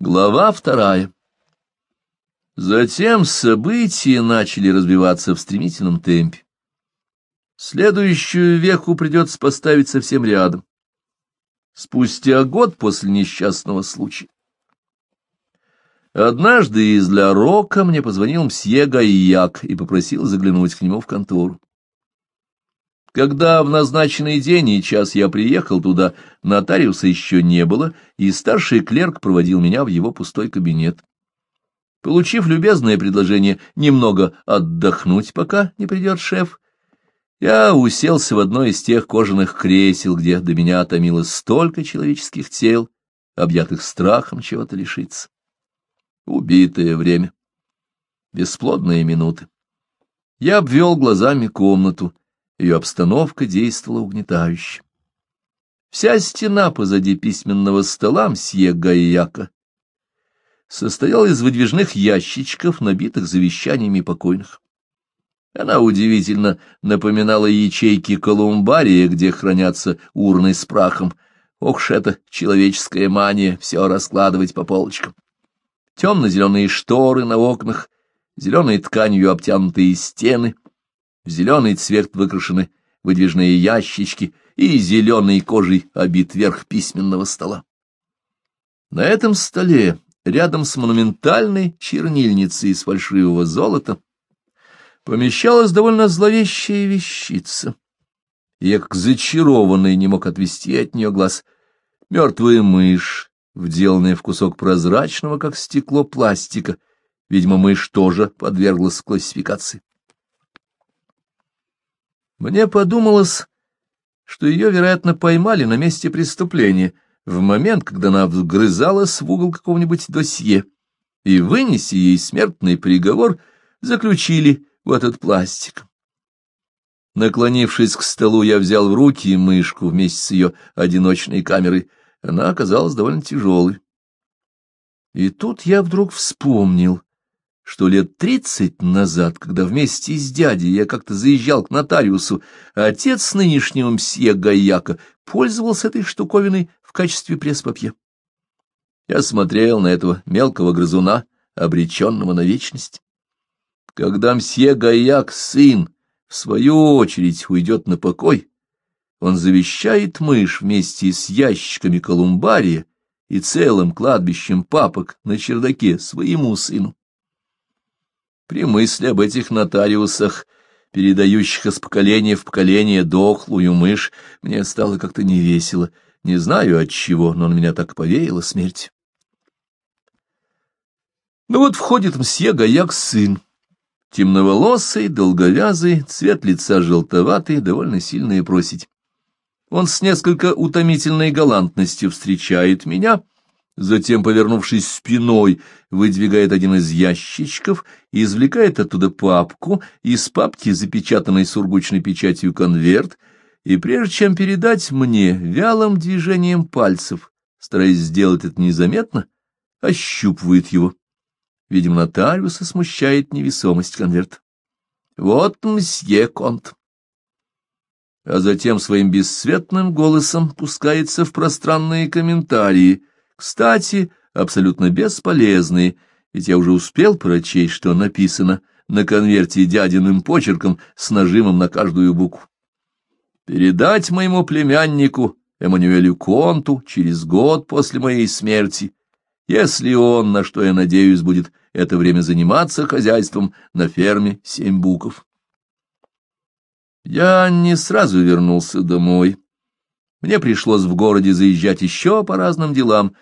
Глава вторая. Затем события начали развиваться в стремительном темпе. Следующую веку придется поставить совсем рядом. Спустя год после несчастного случая. Однажды из Ля Рока мне позвонил мсье Гайяк и попросил заглянуть к нему в контору. Когда в назначенный день и час я приехал туда, нотариуса еще не было, и старший клерк проводил меня в его пустой кабинет. Получив любезное предложение немного отдохнуть, пока не придет шеф, я уселся в одно из тех кожаных кресел, где до меня томилось столько человеческих тел, объятых страхом чего-то лишиться. Убитое время. Бесплодные минуты. Я обвел глазами комнату — ее обстановка действовала угнетающе. Вся стена позади письменного стола мсье Гайяка состояла из выдвижных ящичков, набитых завещаниями покойных. Она удивительно напоминала ячейки колумбария, где хранятся урны с прахом. Ох ж это человеческая мания все раскладывать по полочкам. Темно-зеленые шторы на окнах, зеленой тканью обтянутые стены — в зеленый цвет выкрашены выдвижные ящички и зеленой кожей обит верх письменного стола. На этом столе, рядом с монументальной чернильницей из фальшивого золота, помещалась довольно зловещая вещица. Я, как зачарованный, не мог отвести от нее глаз. Мертвая мышь, вделанная в кусок прозрачного, как стекло, пластика. Видимо, мышь тоже подверглась классификации. Мне подумалось, что ее, вероятно, поймали на месте преступления, в момент, когда она вгрызалась в угол какого-нибудь досье, и, вынеси ей смертный приговор, заключили в этот пластик. Наклонившись к столу, я взял в руки мышку вместе с ее одиночной камерой. Она оказалась довольно тяжелой. И тут я вдруг вспомнил, что лет тридцать назад, когда вместе с дядей я как-то заезжал к нотариусу, отец нынешнего мсье Гаяка пользовался этой штуковиной в качестве пресс-папье. Я смотрел на этого мелкого грызуна, обреченного на вечность. Когда мсье Гаяк, сын, в свою очередь уйдет на покой, он завещает мышь вместе с ящиками колумбария и целым кладбищем папок на чердаке своему сыну. При мысли об этих нотариусах, передающих из поколения в поколение дохлую мышь, мне стало как-то невесело. Не знаю от чего, но на меня так повеяло смерть. Ну вот входит мсье Гаяк сын. Темноволосый, долговязый, цвет лица желтоватый, довольно сильно и просить. Он с несколько утомительной галантностью встречает меня — Затем, повернувшись спиной, выдвигает один из ящичков, извлекает оттуда папку, из папки, запечатанной сургучной печатью, конверт, и прежде чем передать мне вялым движением пальцев, стараясь сделать это незаметно, ощупывает его. Видимо, нотариуса смущает невесомость конверта. «Вот мсье Конт!» А затем своим бесцветным голосом пускается в пространные комментарии — кстати, абсолютно бесполезные, ведь я уже успел прочесть, что написано на конверте дядиным почерком с нажимом на каждую букву. «Передать моему племяннику Эммануэлю Конту через год после моей смерти, если он, на что я надеюсь, будет это время заниматься хозяйством на ферме «Семь буков». Я не сразу вернулся домой мне пришлось в городе заезжать еще по разным делам,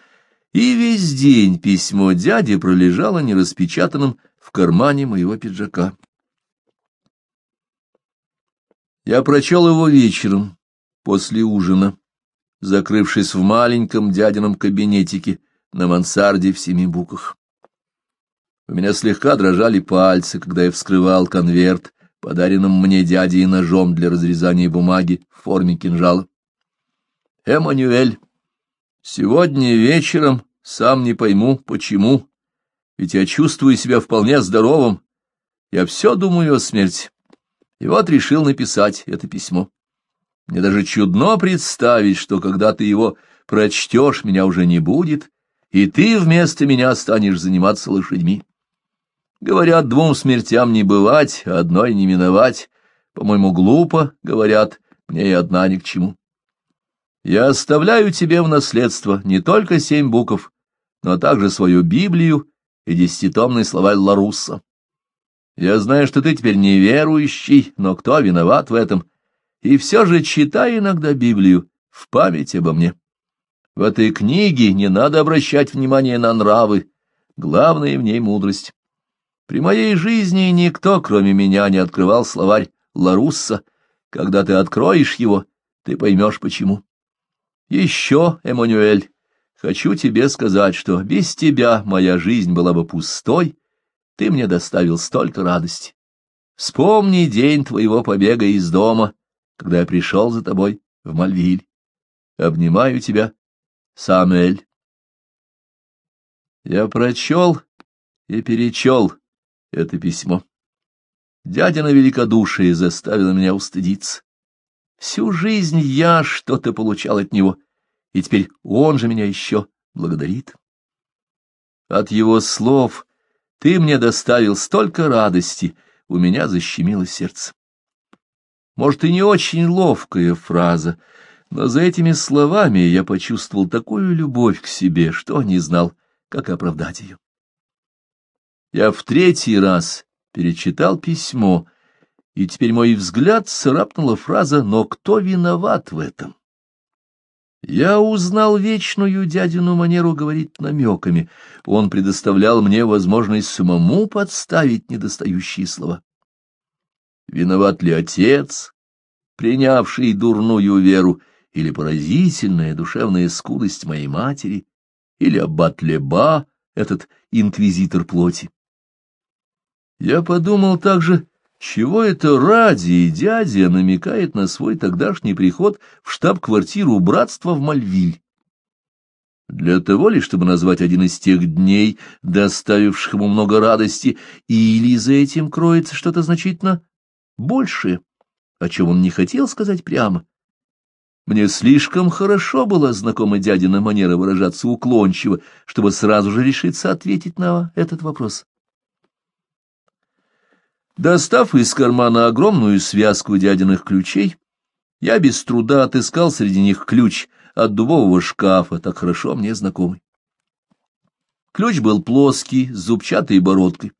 и весь день письмо дяди пролежало нераспечатанным в кармане моего пиджака. Я прочел его вечером, после ужина, закрывшись в маленьком дядином кабинетике на мансарде в семи буках. У меня слегка дрожали пальцы, когда я вскрывал конверт, подаренным мне дядей ножом для разрезания бумаги в форме кинжала. Эммануэль, сегодня вечером сам не пойму, почему, ведь я чувствую себя вполне здоровым. Я все думаю о смерти. И вот решил написать это письмо. Мне даже чудно представить, что когда ты его прочтешь, меня уже не будет, и ты вместо меня станешь заниматься лошадьми. Говорят, двум смертям не бывать, а одной не миновать. По-моему, глупо, говорят, мне и одна ни к чему. Я оставляю тебе в наследство не только семь букв, но также свою Библию и десятитомный словарь Ларусса. Я знаю, что ты теперь неверующий, но кто виноват в этом? И все же читай иногда Библию в память обо мне. В этой книге не надо обращать внимание на нравы, главное в ней мудрость. При моей жизни никто, кроме меня, не открывал словарь Ларусса. Когда ты откроешь его, ты поймешь, почему. Еще, Эммануэль, хочу тебе сказать, что без тебя моя жизнь была бы пустой, ты мне доставил столько радости. Вспомни день твоего побега из дома, когда я пришел за тобой в Мальвиль. Обнимаю тебя, Самуэль. Я прочел и перечел это письмо. Дядя на великодушие заставила меня устыдиться. Всю жизнь я что-то получал от него, и теперь он же меня еще благодарит. От его слов «ты мне доставил столько радости», у меня защемило сердце. Может, и не очень ловкая фраза, но за этими словами я почувствовал такую любовь к себе, что не знал, как оправдать ее. Я в третий раз перечитал письмо, и теперь мой взгляд царапнула фраза «Но кто виноват в этом?» Я узнал вечную дядину манеру говорить намеками. Он предоставлял мне возможность самому подставить недостающие слова. Виноват ли отец, принявший дурную веру, или поразительная душевная скудость моей матери, или аббат Леба, этот инквизитор плоти? Я подумал также чего это ради дядя намекает на свой тогдашний приход в штаб-квартиру братства в Мальвиль? Для того ли, чтобы назвать один из тех дней, доставивших ему много радости, или за этим кроется что-то значительно большее, о чем он не хотел сказать прямо? Мне слишком хорошо была знакома дядина манера выражаться уклончиво, чтобы сразу же решиться ответить на этот вопрос. Достав из кармана огромную связку дядиных ключей, я без труда отыскал среди них ключ от дубового шкафа, так хорошо мне знакомый. Ключ был плоский, с зубчатой бородкой.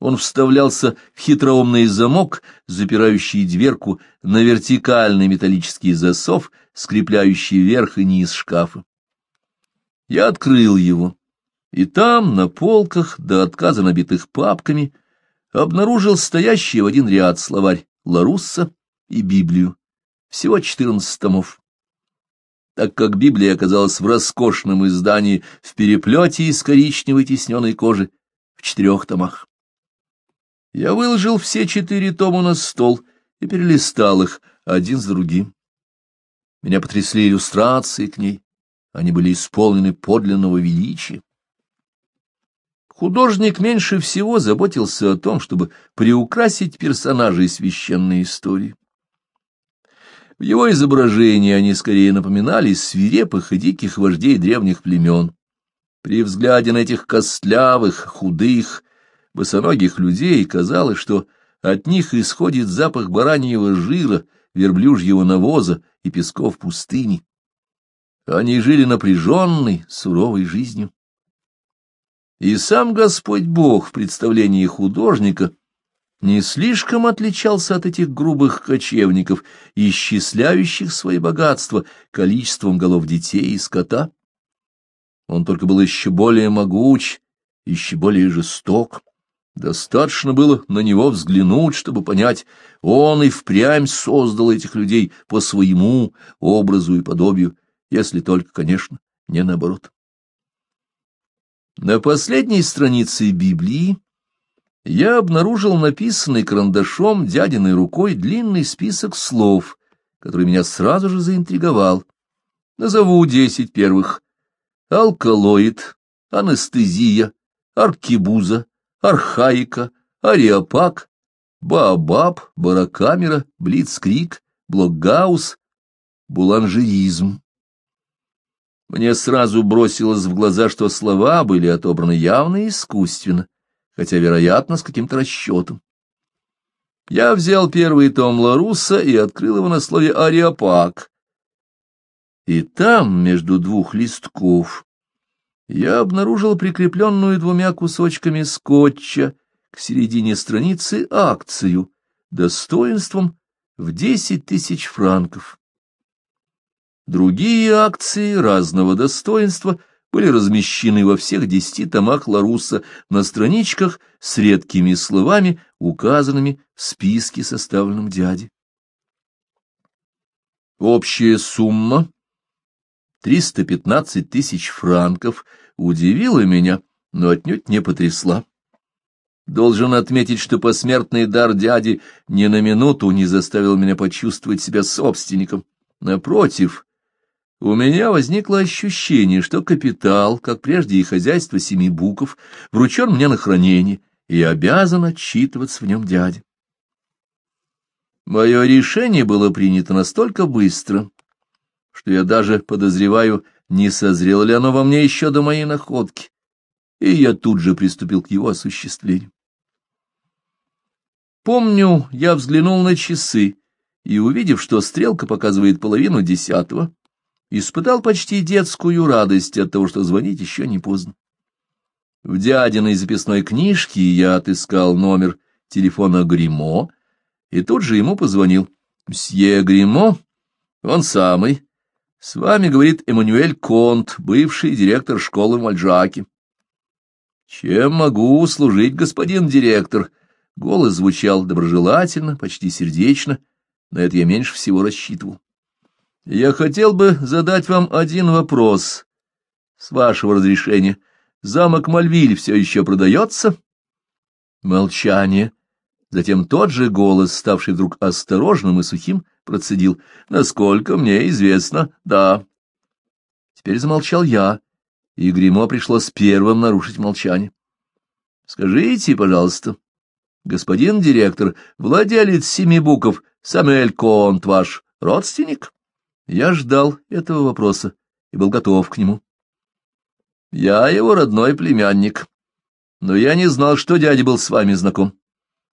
Он вставлялся в хитроумный замок, запирающий дверку на вертикальный металлический засов, скрепляющий верх и низ шкафа. Я открыл его, и там, на полках, до отказа набитых папками, — обнаружил стоящие в один ряд словарь Ларусса и Библию, всего 14 томов. Так как Библия оказалась в роскошном издании в переплете из коричневой тисненной кожи в четырех томах. Я выложил все четыре тома на стол и перелистал их один за другим. Меня потрясли иллюстрации к ней, они были исполнены подлинного величия. Художник меньше всего заботился о том, чтобы приукрасить персонажей священной истории. В его изображении они скорее напоминали свирепых и диких вождей древних племен. При взгляде на этих костлявых, худых, босоногих людей казалось, что от них исходит запах бараньего жира, верблюжьего навоза и песков пустыни. Они жили напряженной, суровой жизнью. И сам Господь Бог в представлении художника не слишком отличался от этих грубых кочевников, исчисляющих свои богатства количеством голов детей и скота. Он только был еще более могуч, еще более жесток. Достаточно было на него взглянуть, чтобы понять, он и впрямь создал этих людей по своему образу и подобию, если только, конечно, не наоборот. На последней странице Библии я обнаружил написанный карандашом дядиной рукой длинный список слов, который меня сразу же заинтриговал. Назову десять первых. Алкалоид, анестезия, аркибуза, архаика, ариапак, баобаб, баракамера, блицкрик, блокгаус, буланжеризм. Мне сразу бросилось в глаза, что слова были отобраны явно и искусственно, хотя, вероятно, с каким-то расчетом. Я взял первый том Ларуса и открыл его на слове «ариапак». И там, между двух листков, я обнаружил прикрепленную двумя кусочками скотча к середине страницы акцию достоинством в десять тысяч франков. Другие акции разного достоинства были размещены во всех десяти томах Ларуса на страничках с редкими словами, указанными в списке, составленном дяде. Общая сумма 315 тысяч франков удивила меня, но отнюдь не потрясла. Должен отметить, что посмертный дар дяди ни на минуту не заставил меня почувствовать себя собственником. Напротив, у меня возникло ощущение, что капитал, как прежде и хозяйство семи буков, вручен мне на хранение, и обязан отчитываться в нем дяде. Мое решение было принято настолько быстро, что я даже подозреваю, не созрело ли оно во мне еще до моей находки, и я тут же приступил к его осуществлению. Помню, я взглянул на часы и, увидев, что стрелка показывает половину десятого, испытал почти детскую радость от того, что звонить еще не поздно. В дядиной записной книжке я отыскал номер телефона Гримо и тут же ему позвонил. «Мсье Гримо, он самый. С вами, — говорит Эммануэль Конт, бывший директор школы в Мальджаке». «Чем могу служить, господин директор?» Голос звучал доброжелательно, почти сердечно. На это я меньше всего рассчитывал. Я хотел бы задать вам один вопрос. С вашего разрешения. Замок Мальвиль все еще продается? Молчание. Затем тот же голос, ставший вдруг осторожным и сухим, процедил. Насколько мне известно, да. Теперь замолчал я, и Гримо пришлось первым нарушить молчание. Скажите, пожалуйста, господин директор, владелец семи буков, Самуэль Конт ваш родственник? — я ждал этого вопроса и был готов к нему. Я его родной племянник, но я не знал, что дядя был с вами знаком.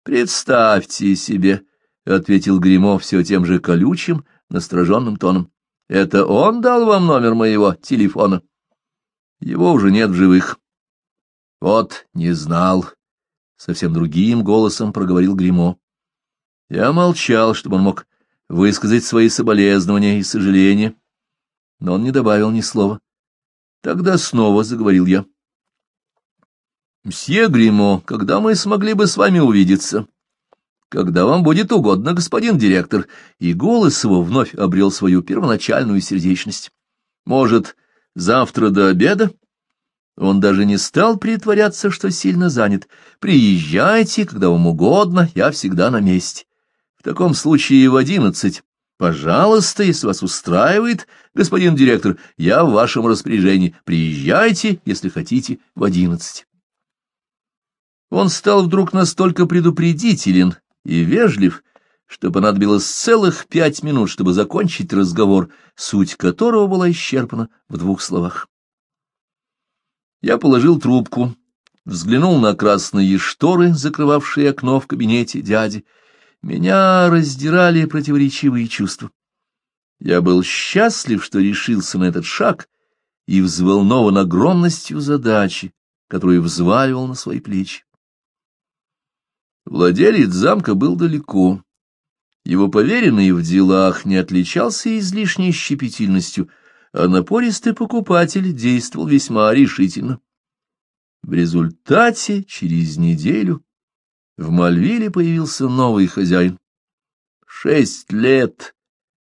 Представьте себе, — ответил Гримо все тем же колючим, настороженным тоном. — Это он дал вам номер моего телефона? — Его уже нет в живых. — Вот, не знал, — совсем другим голосом проговорил Гримо. Я молчал, чтобы он мог высказать свои соболезнования и сожаления. Но он не добавил ни слова. Тогда снова заговорил я. «Мсье Гримо, когда мы смогли бы с вами увидеться?» «Когда вам будет угодно, господин директор». И голос его вновь обрел свою первоначальную сердечность. «Может, завтра до обеда?» Он даже не стал притворяться, что сильно занят. «Приезжайте, когда вам угодно, я всегда на месте». В таком случае в одиннадцать. Пожалуйста, если вас устраивает, господин директор, я в вашем распоряжении. Приезжайте, если хотите, в одиннадцать. Он стал вдруг настолько предупредителен и вежлив, что понадобилось целых пять минут, чтобы закончить разговор, суть которого была исчерпана в двух словах. Я положил трубку, взглянул на красные шторы, закрывавшие окно в кабинете дяди, меня раздирали противоречивые чувства. Я был счастлив, что решился на этот шаг, и взволнован огромностью задачи, которую взваливал на свои плечи. Владелец замка был далеко. Его поверенный в делах не отличался излишней щепетильностью, а напористый покупатель действовал весьма решительно. В результате через неделю в Мальвиле появился новый хозяин. Шесть лет,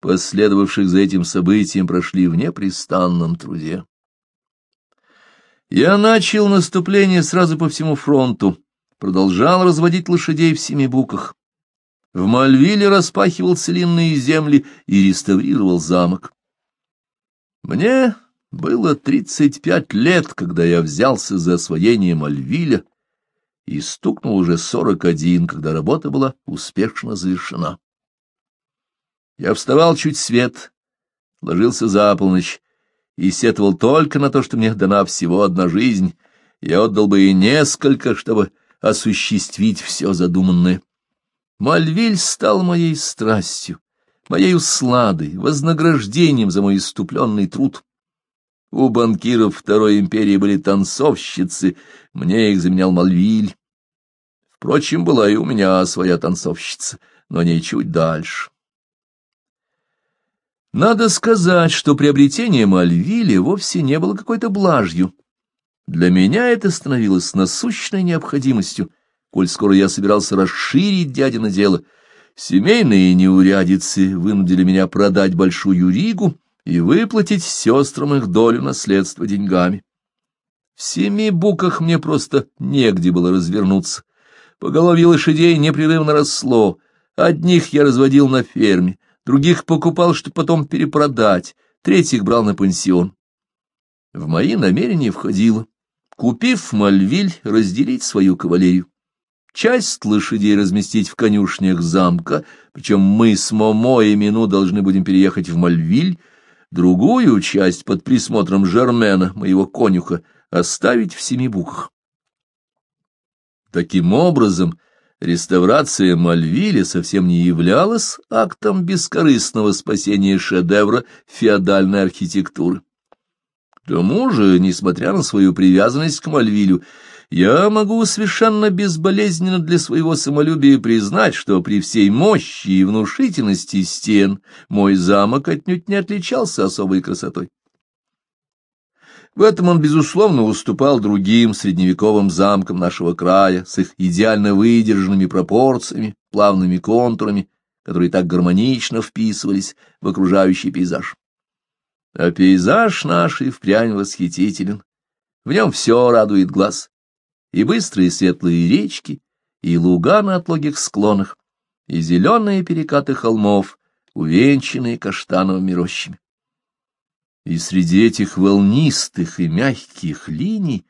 последовавших за этим событием, прошли в непрестанном труде. Я начал наступление сразу по всему фронту, продолжал разводить лошадей в семи буках. В Мальвиле распахивал целинные земли и реставрировал замок. Мне было тридцать пять лет, когда я взялся за освоение Мальвиля, и стукнул уже сорок один, когда работа была успешно завершена. Я вставал чуть свет, ложился за полночь и сетовал только на то, что мне дана всего одна жизнь. Я отдал бы и несколько, чтобы осуществить все задуманное. Мальвиль стал моей страстью, моей усладой, вознаграждением за мой иступленный труд. У банкиров Второй империи были танцовщицы, мне их заменял Мальвиль. Впрочем, была и у меня своя танцовщица, но не чуть дальше. Надо сказать, что приобретение Мальвили вовсе не было какой-то блажью. Для меня это становилось насущной необходимостью, коль скоро я собирался расширить дядино дело. Семейные неурядицы вынудили меня продать большую Ригу и выплатить сестрам их долю наследства деньгами. В семи буках мне просто негде было развернуться Поголовье лошадей непрерывно росло. Одних я разводил на ферме, других покупал, чтобы потом перепродать, третьих брал на пансион. В мои намерения входило, купив Мальвиль, разделить свою кавалерию. Часть лошадей разместить в конюшнях замка, причем мы с Момо и Мину должны будем переехать в Мальвиль, другую часть под присмотром Жермена, моего конюха, оставить в семи буках. Таким образом, реставрация Мальвиля совсем не являлась актом бескорыстного спасения шедевра феодальной архитектуры. К тому же, несмотря на свою привязанность к Мальвилю, я могу совершенно безболезненно для своего самолюбия признать, что при всей мощи и внушительности стен мой замок отнюдь не отличался особой красотой. В этом он, безусловно, уступал другим средневековым замкам нашего края с их идеально выдержанными пропорциями, плавными контурами, которые так гармонично вписывались в окружающий пейзаж. А пейзаж наш и впрямь восхитителен. В нем все радует глаз. И быстрые светлые речки, и луга на отлогих склонах, и зеленые перекаты холмов, увенчанные каштановыми рощами. И среди этих волнистых и мягких линий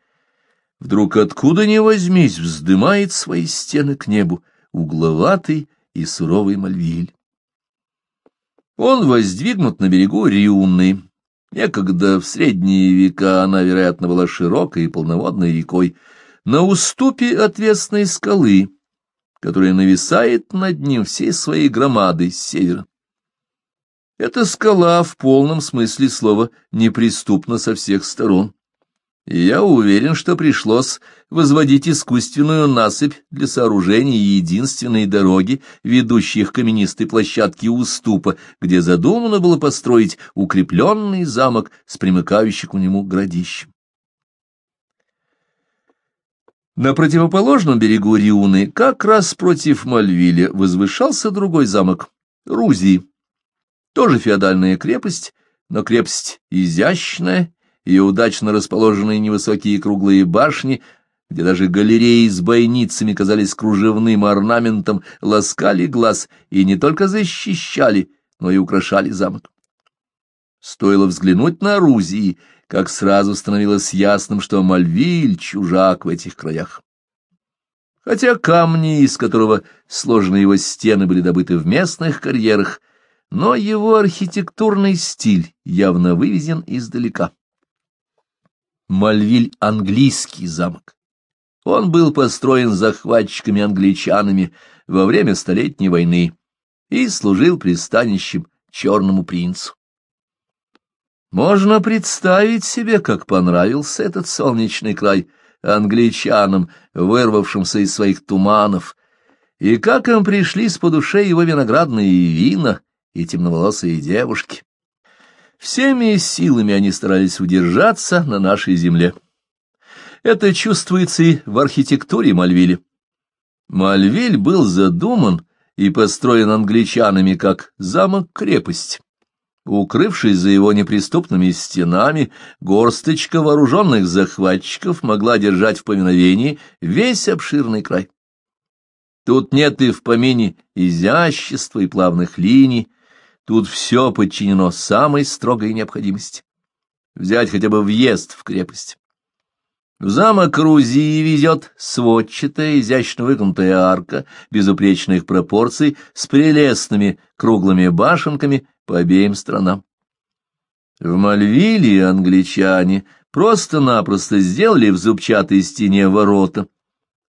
вдруг откуда ни возьмись вздымает свои стены к небу угловатый и суровый Мальвиль. Он воздвигнут на берегу Риумны. Некогда в средние века она, вероятно, была широкой и полноводной рекой. На уступе отвесной скалы, которая нависает над ним всей своей громадой с севера. Эта скала в полном смысле слова неприступна со всех сторон. И я уверен, что пришлось возводить искусственную насыпь для сооружения единственной дороги, ведущей к каменистой площадке уступа, где задумано было построить укрепленный замок с примыкающим к нему градищем. На противоположном берегу Риуны, как раз против Мальвиля, возвышался другой замок — Рузии тоже феодальная крепость, но крепость изящная, и удачно расположенные невысокие круглые башни, где даже галереи с бойницами казались кружевным орнаментом, ласкали глаз и не только защищали, но и украшали замок. Стоило взглянуть на орудии, как сразу становилось ясным, что Мальвиль — чужак в этих краях. Хотя камни, из которого сложены его стены, были добыты в местных карьерах, но его архитектурный стиль явно вывезен издалека. Мальвиль — английский замок. Он был построен захватчиками-англичанами во время Столетней войны и служил пристанищем Черному принцу. Можно представить себе, как понравился этот солнечный край англичанам, вырвавшимся из своих туманов, и как им пришлись по душе его виноградные вина, и темноволосые девушки. Всеми силами они старались удержаться на нашей земле. Это чувствуется и в архитектуре Мальвиля. Мальвиль был задуман и построен англичанами как замок-крепость. Укрывшись за его неприступными стенами, горсточка вооруженных захватчиков могла держать в поминовении весь обширный край. Тут нет и в помине изящества и плавных линий, Тут все подчинено самой строгой необходимости. Взять хотя бы въезд в крепость. В замок Рузии везет сводчатая, изящно выгнутая арка, безупречных пропорций, с прелестными круглыми башенками по обеим сторонам. В Мальвиле англичане просто-напросто сделали в зубчатой стене ворота,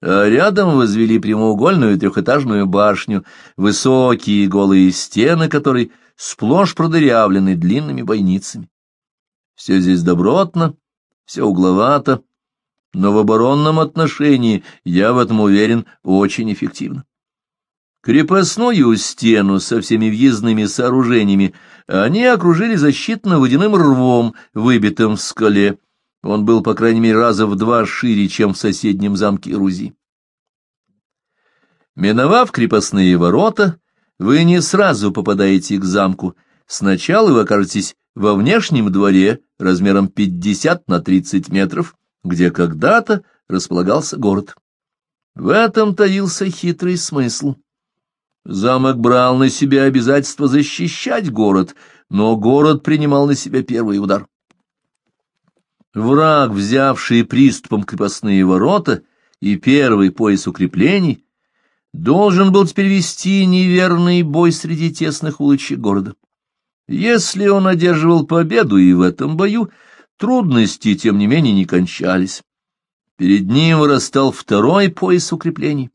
а рядом возвели прямоугольную трехэтажную башню, высокие голые стены которой сплошь продырявлены длинными бойницами. Все здесь добротно, все угловато, но в оборонном отношении, я в этом уверен, очень эффективно. Крепостную стену со всеми въездными сооружениями они окружили защитно-водяным рвом, выбитым в скале, он был, по крайней мере, раза в два шире, чем в соседнем замке Рузи. Миновав крепостные ворота, вы не сразу попадаете к замку. Сначала вы окажетесь во внешнем дворе размером 50 на 30 метров, где когда-то располагался город. В этом таился хитрый смысл. Замок брал на себя обязательство защищать город, но город принимал на себя первый удар. Враг, взявший приступом крепостные ворота и первый пояс укреплений, должен был теперь вести неверный бой среди тесных улочек города. Если он одерживал победу и в этом бою, трудности, тем не менее, не кончались. Перед ним вырастал второй пояс укреплений,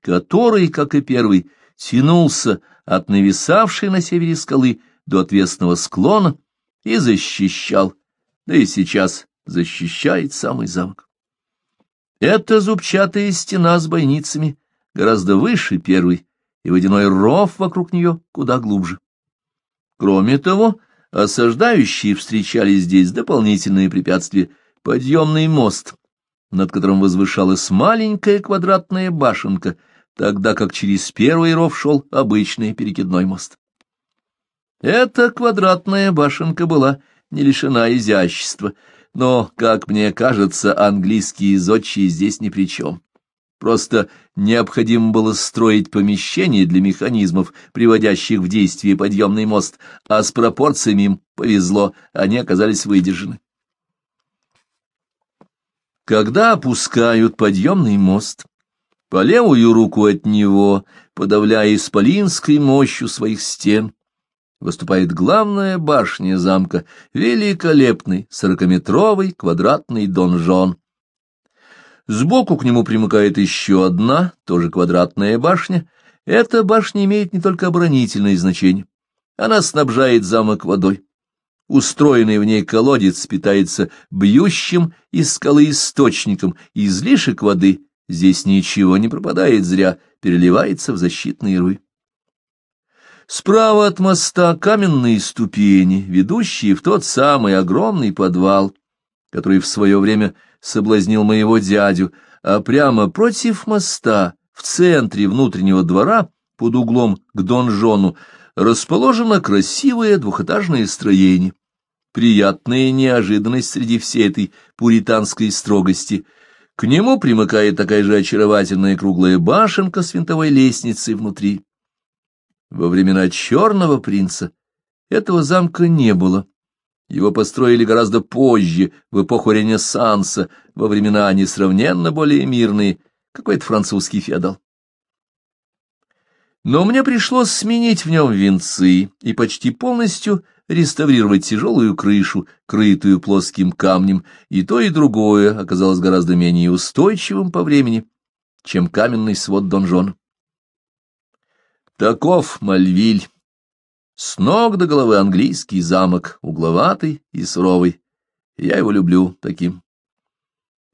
который, как и первый, тянулся от нависавшей на севере скалы до отвесного склона и защищал, да и сейчас защищает самый замок. Эта зубчатая стена с бойницами гораздо выше первой, и водяной ров вокруг нее куда глубже. Кроме того, осаждающие встречали здесь дополнительные препятствия — подъемный мост, над которым возвышалась маленькая квадратная башенка, тогда как через первый ров шел обычный перекидной мост. Эта квадратная башенка была не лишена изящества — но, как мне кажется, английские зодчие здесь ни при чем. Просто необходимо было строить помещение для механизмов, приводящих в действие подъемный мост, а с пропорциями им повезло, они оказались выдержаны. Когда опускают подъемный мост, по левую руку от него, подавляя исполинской мощью своих стен, выступает главная башня замка, великолепный сорокаметровый квадратный донжон. Сбоку к нему примыкает еще одна, тоже квадратная башня. Эта башня имеет не только оборонительное значение. Она снабжает замок водой. Устроенный в ней колодец питается бьющим из скалы источником, и излишек воды здесь ничего не пропадает зря, переливается в защитный руи. Справа от моста каменные ступени, ведущие в тот самый огромный подвал, который в свое время соблазнил моего дядю, а прямо против моста, в центре внутреннего двора, под углом к донжону, расположено красивое двухэтажное строение. Приятная неожиданность среди всей этой пуританской строгости. К нему примыкает такая же очаровательная круглая башенка с винтовой лестницей внутри. Во времена Черного принца этого замка не было. Его построили гораздо позже, в эпоху Ренессанса, во времена несравненно более мирные, какой-то французский феодал. Но мне пришлось сменить в нем венцы и почти полностью реставрировать тяжелую крышу, крытую плоским камнем, и то и другое оказалось гораздо менее устойчивым по времени, чем каменный свод донжона. Таков Мальвиль. С ног до головы английский замок, угловатый и суровый. Я его люблю таким.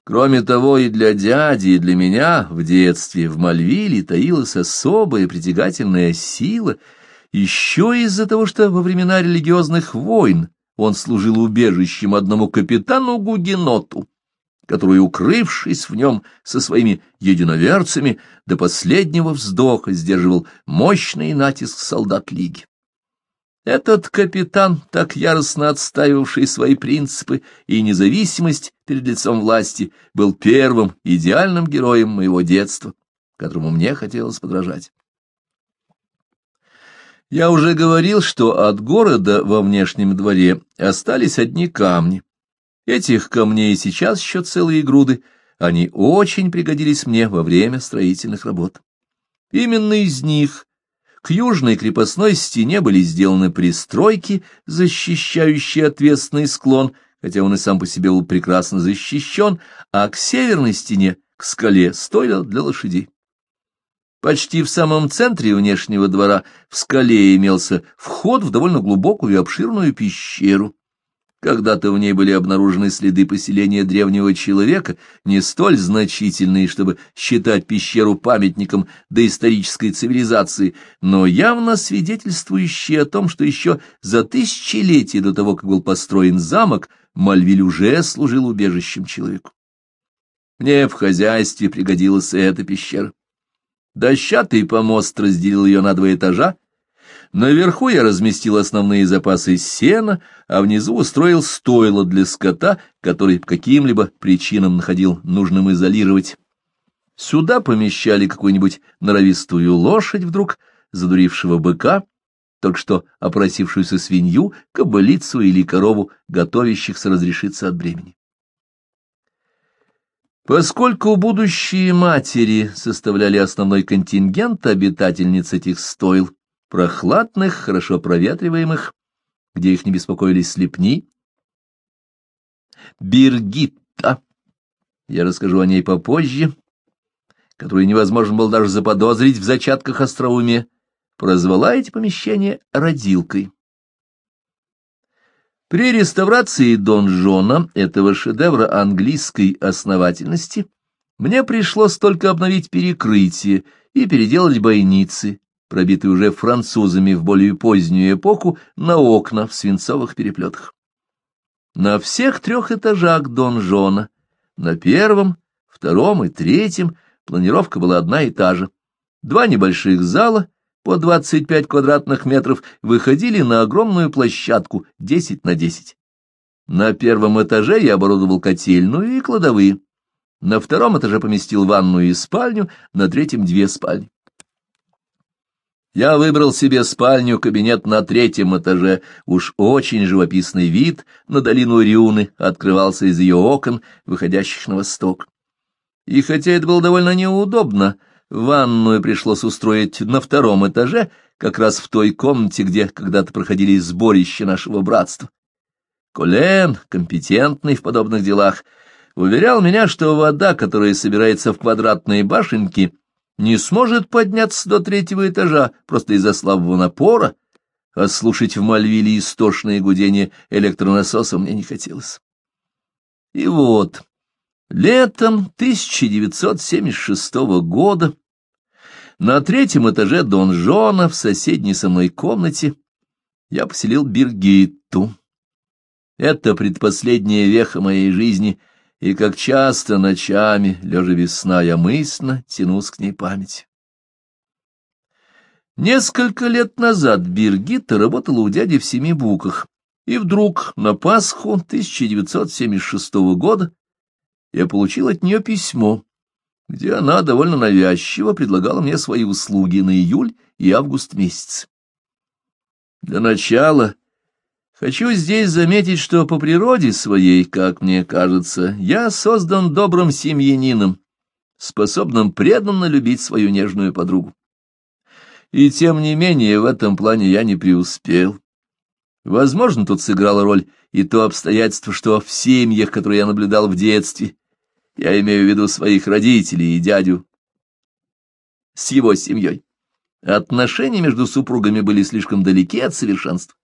Кроме того, и для дяди, и для меня в детстве в Мальвиле таилась особая притягательная сила, еще из-за того, что во времена религиозных войн он служил убежищем одному капитану Гугеноту который, укрывшись в нем со своими единоверцами, до последнего вздоха сдерживал мощный натиск солдат Лиги. Этот капитан, так яростно отстаивавший свои принципы и независимость перед лицом власти, был первым идеальным героем моего детства, которому мне хотелось подражать. Я уже говорил, что от города во внешнем дворе остались одни камни, Этих камней сейчас еще целые груды. Они очень пригодились мне во время строительных работ. Именно из них к южной крепостной стене были сделаны пристройки, защищающие ответственный склон, хотя он и сам по себе был прекрасно защищен, а к северной стене, к скале, стойло для лошадей. Почти в самом центре внешнего двора в скале имелся вход в довольно глубокую и обширную пещеру. Когда-то в ней были обнаружены следы поселения древнего человека, не столь значительные, чтобы считать пещеру памятником доисторической цивилизации, но явно свидетельствующие о том, что еще за тысячелетия до того, как был построен замок, Мальвиль уже служил убежищем человеку. Мне в хозяйстве пригодилась эта пещера. Дощатый помост разделил ее на два этажа, Наверху я разместил основные запасы сена, а внизу устроил стойло для скота, который по каким-либо причинам находил нужным изолировать. Сюда помещали какую-нибудь норовистую лошадь вдруг, задурившего быка, только что опросившуюся свинью, кобылицу или корову, готовящихся разрешиться от бремени. Поскольку будущие матери составляли основной контингент обитательниц этих стойл, прохладных, хорошо проветриваемых, где их не беспокоили слепни. Биргитта. Я расскажу о ней попозже, которую невозможно было даже заподозрить в зачатках остроумия, прозвала эти помещения родилкой. При реставрации Дон Жона, этого шедевра английской основательности, мне пришлось только обновить перекрытие и переделать бойницы, пробитые уже французами в более позднюю эпоху, на окна в свинцовых переплетах. На всех трех этажах донжона, на первом, втором и третьем, планировка была одна и та же. Два небольших зала по 25 квадратных метров выходили на огромную площадку 10 на 10. На первом этаже я оборудовал котельную и кладовые. На втором этаже поместил ванную и спальню, на третьем две спальни. Я выбрал себе спальню-кабинет на третьем этаже. Уж очень живописный вид на долину Риуны открывался из ее окон, выходящих на восток. И хотя это было довольно неудобно, ванную пришлось устроить на втором этаже, как раз в той комнате, где когда-то проходили сборища нашего братства. Колен, компетентный в подобных делах, уверял меня, что вода, которая собирается в квадратные башенки — не сможет подняться до третьего этажа просто из-за слабого напора, а слушать в Мальвиле истошное гудение электронасоса мне не хотелось. И вот, летом 1976 года на третьем этаже Дон донжона в соседней со мной комнате я поселил Биргитту. Это предпоследняя веха моей жизни — и как часто ночами, лежа без я мысленно тянусь к ней память. Несколько лет назад Биргитта работала у дяди в Семи Буках, и вдруг на Пасху 1976 года я получил от нее письмо, где она довольно навязчиво предлагала мне свои услуги на июль и август месяц. Для начала Хочу здесь заметить, что по природе своей, как мне кажется, я создан добрым семьянином, способным преданно любить свою нежную подругу. И тем не менее в этом плане я не преуспел. Возможно, тут сыграла роль и то обстоятельство, что в семьях, которые я наблюдал в детстве, я имею в виду своих родителей и дядю с его семьей, отношения между супругами были слишком далеки от совершенства.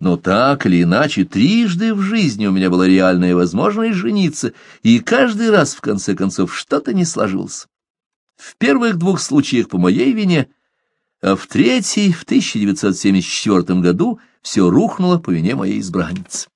Но так или иначе, трижды в жизни у меня была реальная возможность жениться, и каждый раз, в конце концов, что-то не сложилось. В первых двух случаях по моей вине, а в третьей, в 1974 году, все рухнуло по вине моей избранницы.